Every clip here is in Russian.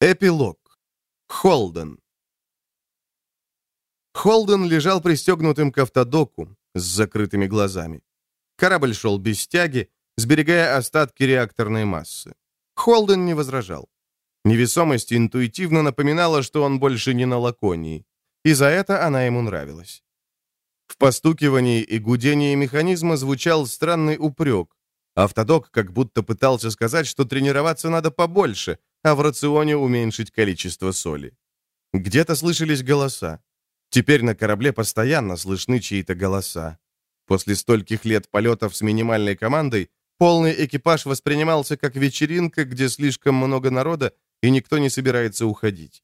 Эпилог. Холден. Холден лежал пристегнутым к автодоку с закрытыми глазами. Корабль шел без тяги, сберегая остатки реакторной массы. Холден не возражал. Невесомость интуитивно напоминала, что он больше не на Лаконии, и за это она ему нравилась. В постукивании и гудении механизма звучал странный упрек. Автодок как будто пытался сказать, что тренироваться надо побольше, а в рационе уменьшить количество соли. Где-то слышались голоса. Теперь на корабле постоянно слышны чьи-то голоса. После стольких лет полетов с минимальной командой полный экипаж воспринимался как вечеринка, где слишком много народа, и никто не собирается уходить.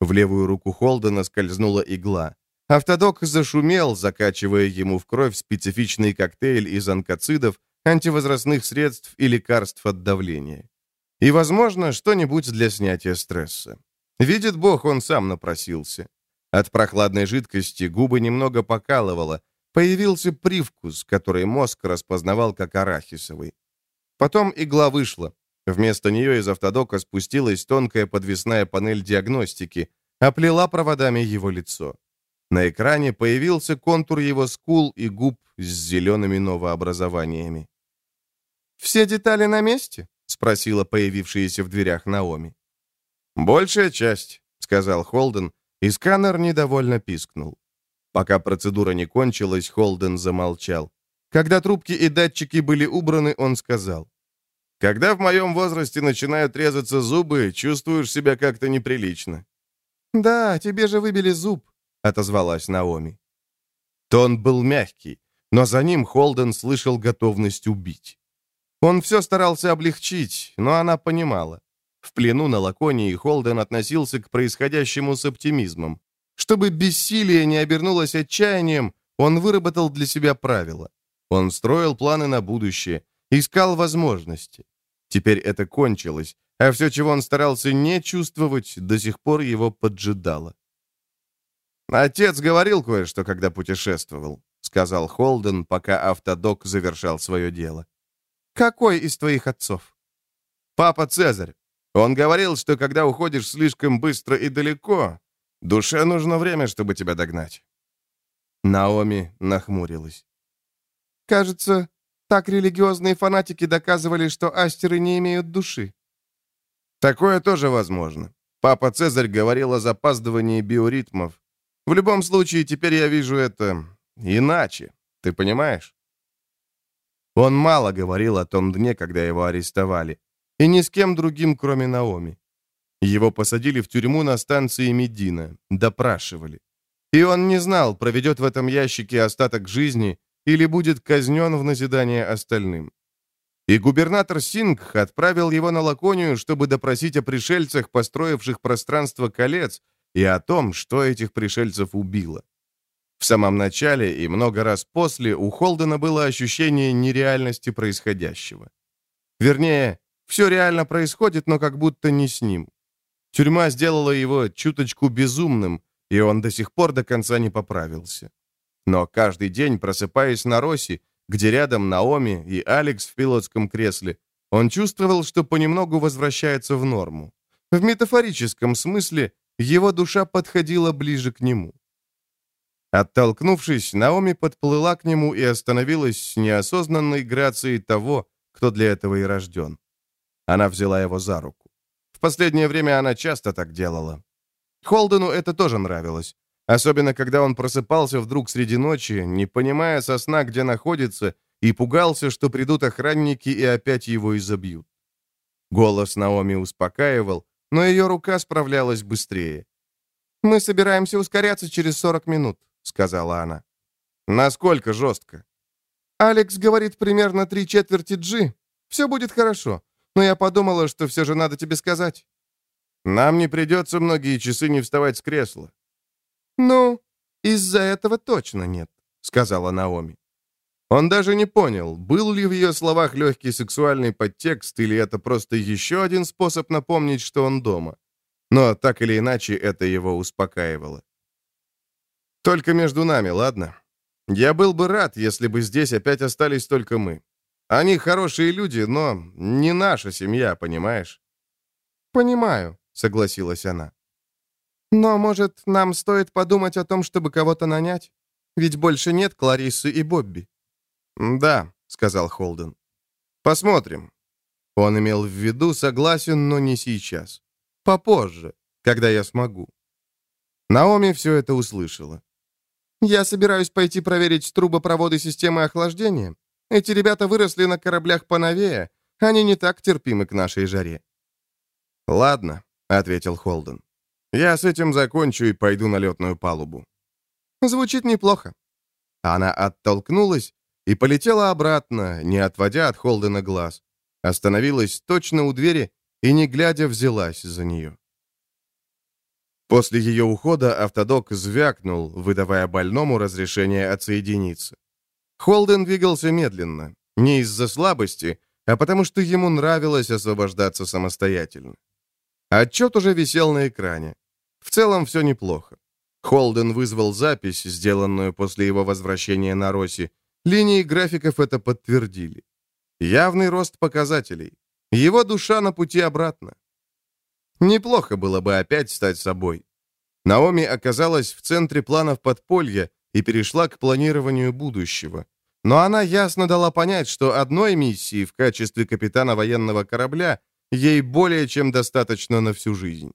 В левую руку Холдена скользнула игла. Автодок зашумел, закачивая ему в кровь специфичный коктейль из онкоцидов, антивозрастных средств и лекарств от давления. И, возможно, что-нибудь для снятия стресса. Видит Бог, он сам напросился. От прохладной жидкости губы немного покалывало. Появился привкус, который мозг распознавал как арахисовый. Потом игла вышла. Вместо нее из автодока спустилась тонкая подвесная панель диагностики, оплела проводами его лицо. На экране появился контур его скул и губ с зелеными новообразованиями. «Все детали на месте?» — спросила появившаяся в дверях Наоми. «Большая часть», — сказал Холден, и сканер недовольно пискнул. Пока процедура не кончилась, Холден замолчал. Когда трубки и датчики были убраны, он сказал. «Когда в моем возрасте начинают резаться зубы, чувствуешь себя как-то неприлично». «Да, тебе же выбили зуб», — отозвалась Наоми. Тон был мягкий, но за ним Холден слышал готовность убить. Он все старался облегчить, но она понимала. В плену на Лаконии Холден относился к происходящему с оптимизмом. Чтобы бессилие не обернулось отчаянием, он выработал для себя правила. Он строил планы на будущее, искал возможности. Теперь это кончилось, а все, чего он старался не чувствовать, до сих пор его поджидало. «Отец говорил кое-что, когда путешествовал», — сказал Холден, пока автодок завершал свое дело. «Какой из твоих отцов?» «Папа Цезарь. Он говорил, что когда уходишь слишком быстро и далеко, душе нужно время, чтобы тебя догнать». Наоми нахмурилась. «Кажется, так религиозные фанатики доказывали, что астеры не имеют души». «Такое тоже возможно. Папа Цезарь говорил о запаздывании биоритмов. В любом случае, теперь я вижу это иначе. Ты понимаешь?» Он мало говорил о том дне, когда его арестовали. И ни с кем другим, кроме Наоми. Его посадили в тюрьму на станции Медина, допрашивали. И он не знал, проведет в этом ящике остаток жизни или будет казнен в назидание остальным. И губернатор Сингх отправил его на Лаконию, чтобы допросить о пришельцах, построивших пространство колец, и о том, что этих пришельцев убило. В самом начале и много раз после у Холдена было ощущение нереальности происходящего. Вернее, все реально происходит, но как будто не с ним. Тюрьма сделала его чуточку безумным, и он до сих пор до конца не поправился. Но каждый день, просыпаясь на Росе, где рядом Наоми и Алекс в пилотском кресле, он чувствовал, что понемногу возвращается в норму. В метафорическом смысле его душа подходила ближе к нему. Оттолкнувшись, Наоми подплыла к нему и остановилась с неосознанной грацией того, кто для этого и рожден. Она взяла его за руку. В последнее время она часто так делала. Холдену это тоже нравилось. Особенно, когда он просыпался вдруг среди ночи, не понимая со сна, где находится, и пугался, что придут охранники и опять его изобьют. Голос Наоми успокаивал, но ее рука справлялась быстрее. «Мы собираемся ускоряться через 40 минут», — сказала она. «Насколько жестко?» «Алекс говорит примерно три четверти G. Все будет хорошо. Но я подумала, что все же надо тебе сказать». «Нам не придется многие часы не вставать с кресла». «Ну, из-за этого точно нет», — сказала Наоми. Он даже не понял, был ли в ее словах легкий сексуальный подтекст, или это просто еще один способ напомнить, что он дома. Но так или иначе это его успокаивало. Только между нами, ладно? Я был бы рад, если бы здесь опять остались только мы. Они хорошие люди, но не наша семья, понимаешь? Понимаю, — согласилась она. «Но, может, нам стоит подумать о том, чтобы кого-то нанять? Ведь больше нет Кларисы и Бобби». «Да», — сказал Холден. «Посмотрим». Он имел в виду, согласен, но не сейчас. Попозже, когда я смогу. Наоми все это услышала. «Я собираюсь пойти проверить трубопроводы системы охлаждения. Эти ребята выросли на кораблях поновее. Они не так терпимы к нашей жаре». «Ладно», — ответил Холден. «Я с этим закончу и пойду на летную палубу». «Звучит неплохо». Она оттолкнулась и полетела обратно, не отводя от Холдена глаз. Остановилась точно у двери и, не глядя, взялась за нее. После ее ухода автодок звякнул, выдавая больному разрешение отсоединиться. Холден двигался медленно, не из-за слабости, а потому что ему нравилось освобождаться самостоятельно. Отчет уже висел на экране. В целом все неплохо. Холден вызвал запись, сделанную после его возвращения на Роси. Линии графиков это подтвердили. Явный рост показателей. Его душа на пути обратно. Неплохо было бы опять стать собой. Наоми оказалась в центре планов подполья и перешла к планированию будущего. Но она ясно дала понять, что одной миссии в качестве капитана военного корабля ей более чем достаточно на всю жизнь.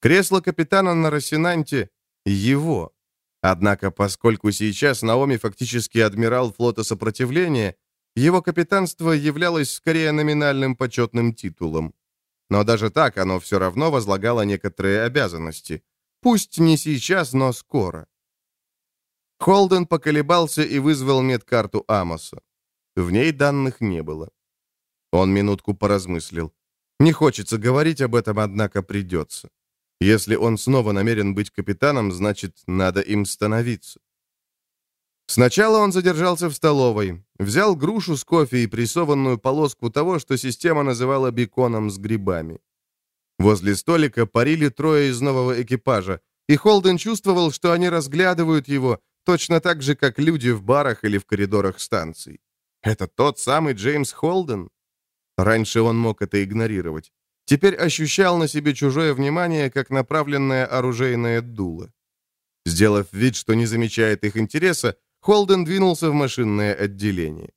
Кресло капитана на Росинанте — его. Однако, поскольку сейчас Наоми фактически адмирал флота сопротивления, его капитанство являлось скорее номинальным почетным титулом. Но даже так оно все равно возлагало некоторые обязанности. Пусть не сейчас, но скоро. Холден поколебался и вызвал медкарту Амоса. В ней данных не было. Он минутку поразмыслил. Не хочется говорить об этом, однако придется. Если он снова намерен быть капитаном, значит, надо им становиться. Сначала он задержался в столовой, взял грушу с кофе и прессованную полоску того, что система называла беконом с грибами. Возле столика парили трое из нового экипажа, и Холден чувствовал, что они разглядывают его точно так же, как люди в барах или в коридорах станций. Это тот самый Джеймс Холден? Раньше он мог это игнорировать. Теперь ощущал на себе чужое внимание, как направленное оружейное дуло. Сделав вид, что не замечает их интереса, Холден двинулся в машинное отделение.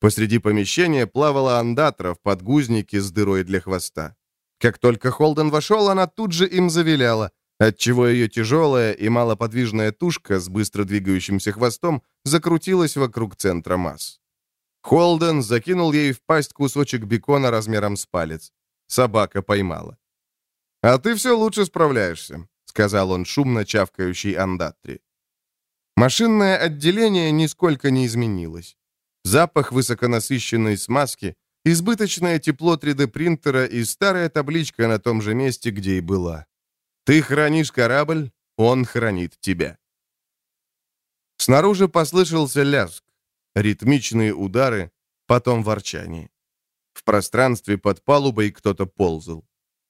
Посреди помещения плавала андатра в подгузнике с дырой для хвоста. Как только Холден вошел, она тут же им завиляла, отчего ее тяжелая и малоподвижная тушка с быстро двигающимся хвостом закрутилась вокруг центра масс. Холден закинул ей в пасть кусочек бекона размером с палец. Собака поймала. «А ты все лучше справляешься», — сказал он шумно чавкающий андатри. Машинное отделение нисколько не изменилось. Запах высоконасыщенной смазки, избыточное тепло 3D-принтера и старая табличка на том же месте, где и была. Ты хранишь корабль, он хранит тебя. Снаружи послышался лязг, ритмичные удары, потом ворчание. В пространстве под палубой кто-то ползал.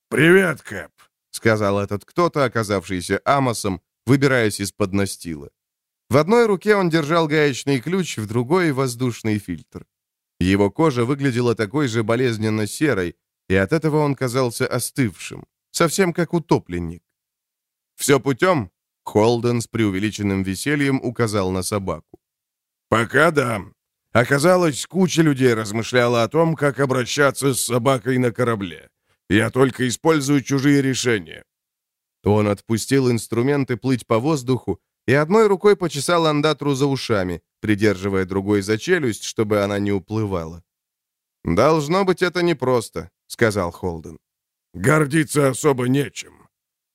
«Привет, Кэп», — сказал этот кто-то, оказавшийся Амосом, выбираясь из-под настила. В одной руке он держал гаечный ключ, в другой — воздушный фильтр. Его кожа выглядела такой же болезненно серой, и от этого он казался остывшим, совсем как утопленник. «Все путем?» — Холден с преувеличенным весельем указал на собаку. «Пока да. Оказалось, куча людей размышляла о том, как обращаться с собакой на корабле. Я только использую чужие решения». Он отпустил инструменты плыть по воздуху, и одной рукой почесал андатру за ушами, придерживая другой за челюсть, чтобы она не уплывала. «Должно быть, это непросто», — сказал Холден. «Гордиться особо нечем.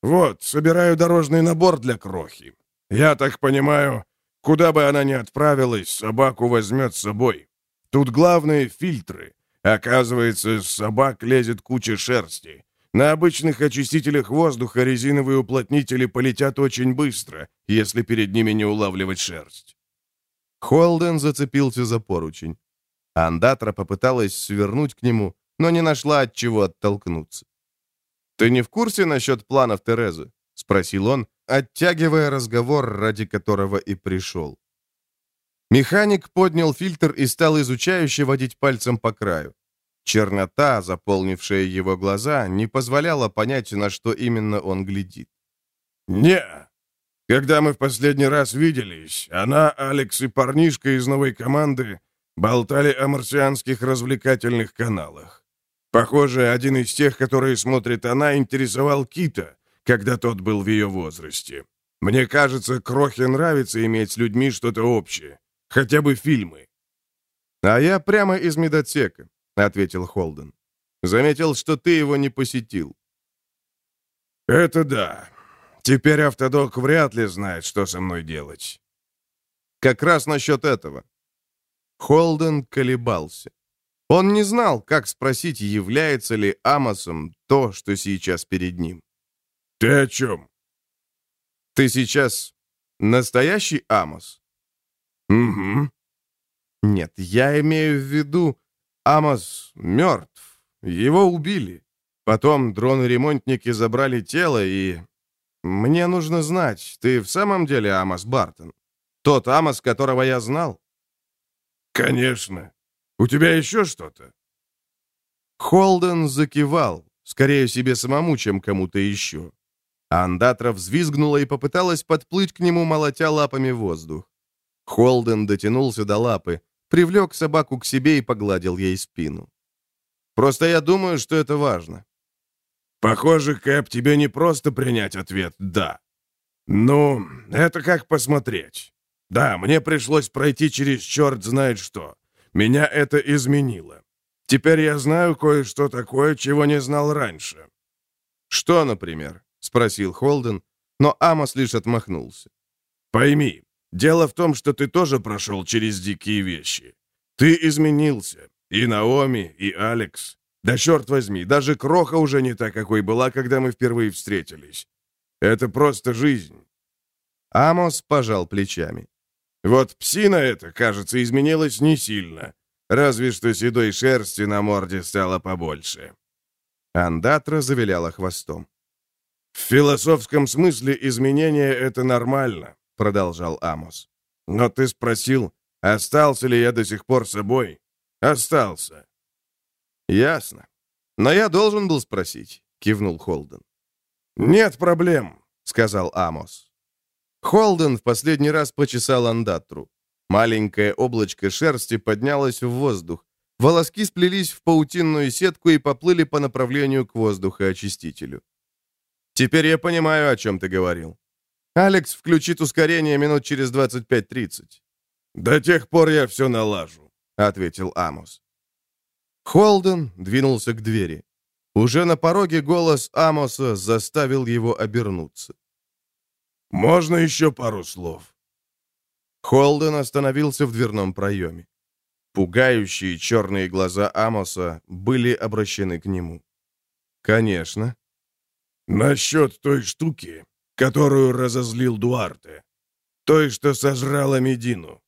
Вот, собираю дорожный набор для крохи. Я так понимаю, куда бы она ни отправилась, собаку возьмет с собой. Тут главные фильтры. Оказывается, с собак лезет куча шерсти. На обычных очистителях воздуха резиновые уплотнители полетят очень быстро, если перед ними не улавливать шерсть. Холден зацепился за поручень. Андатра попыталась свернуть к нему, но не нашла от чего оттолкнуться. «Ты не в курсе насчет планов Терезы?» — спросил он, оттягивая разговор, ради которого и пришел. Механик поднял фильтр и стал изучающе водить пальцем по краю. Чернота, заполнившая его глаза, не позволяла понять, на что именно он глядит. «Не. Когда мы в последний раз виделись, она, Алекс и парнишка из новой команды болтали о марсианских развлекательных каналах. Похоже, один из тех, которые смотрит она, интересовал Кита, когда тот был в ее возрасте. Мне кажется, Крохе нравится иметь с людьми что-то общее. Хотя бы фильмы. «А я прямо из медотсека», — ответил Холден. «Заметил, что ты его не посетил». «Это да. Теперь автодок вряд ли знает, что со мной делать». «Как раз насчет этого». Холден колебался. Он не знал, как спросить, является ли Амосом то, что сейчас перед ним. «Ты о чем?» «Ты сейчас настоящий Амос?» «Угу». «Нет, я имею в виду, Амос мертв. Его убили. Потом дроны-ремонтники забрали тело, и... Мне нужно знать, ты в самом деле Амос Бартон? Тот Амос, которого я знал?» «Конечно. У тебя еще что-то?» Холден закивал, скорее себе самому, чем кому-то еще. Андатра взвизгнула и попыталась подплыть к нему, молотя лапами воздух. Холден дотянулся до лапы, привлек собаку к себе и погладил ей спину. «Просто я думаю, что это важно». «Похоже, Кэп, тебе не просто принять ответ «да». Ну, это как посмотреть. Да, мне пришлось пройти через черт знает что. Меня это изменило. Теперь я знаю кое-что такое, чего не знал раньше». «Что, например?» — спросил Холден, но Амос лишь отмахнулся. «Пойми, дело в том, что ты тоже прошел через дикие вещи. Ты изменился. И Наоми, и Алекс. Да черт возьми, даже Кроха уже не та, какой была, когда мы впервые встретились. Это просто жизнь». Амос пожал плечами. Вот псина эта, кажется, изменилась не сильно. Разве что седой шерсти на морде стало побольше. Андатра завиляла хвостом. «В философском смысле изменение — это нормально», — продолжал Амос. «Но ты спросил, остался ли я до сих пор собой? Остался». «Ясно. Но я должен был спросить», — кивнул Холден. «Нет проблем», — сказал Амос. Холден в последний раз почесал андатру. Маленькое облачко шерсти поднялось в воздух. Волоски сплелись в паутинную сетку и поплыли по направлению к воздухоочистителю. «Теперь я понимаю, о чем ты говорил. Алекс включит ускорение минут через 25-30». «До тех пор я все налажу», — ответил Амос. Холден двинулся к двери. Уже на пороге голос Амоса заставил его обернуться. «Можно еще пару слов?» Холден остановился в дверном проеме. Пугающие черные глаза Амоса были обращены к нему. «Конечно». «Насчет той штуки, которую разозлил Дуарте. Той, что сожрала Медину».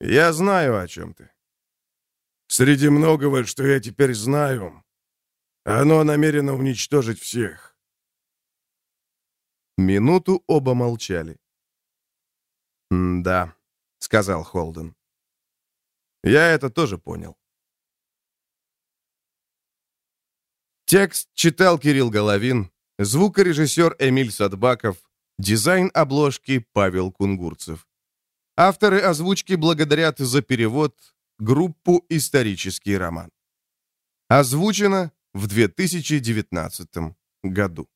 «Я знаю, о чем ты». «Среди многого, что я теперь знаю, оно намерено уничтожить всех». Минуту оба молчали. «Да», — сказал Холден. «Я это тоже понял». Текст читал Кирилл Головин, звукорежиссер Эмиль Садбаков, дизайн обложки Павел Кунгурцев. Авторы озвучки благодарят за перевод группу «Исторический роман». Озвучено в 2019 году.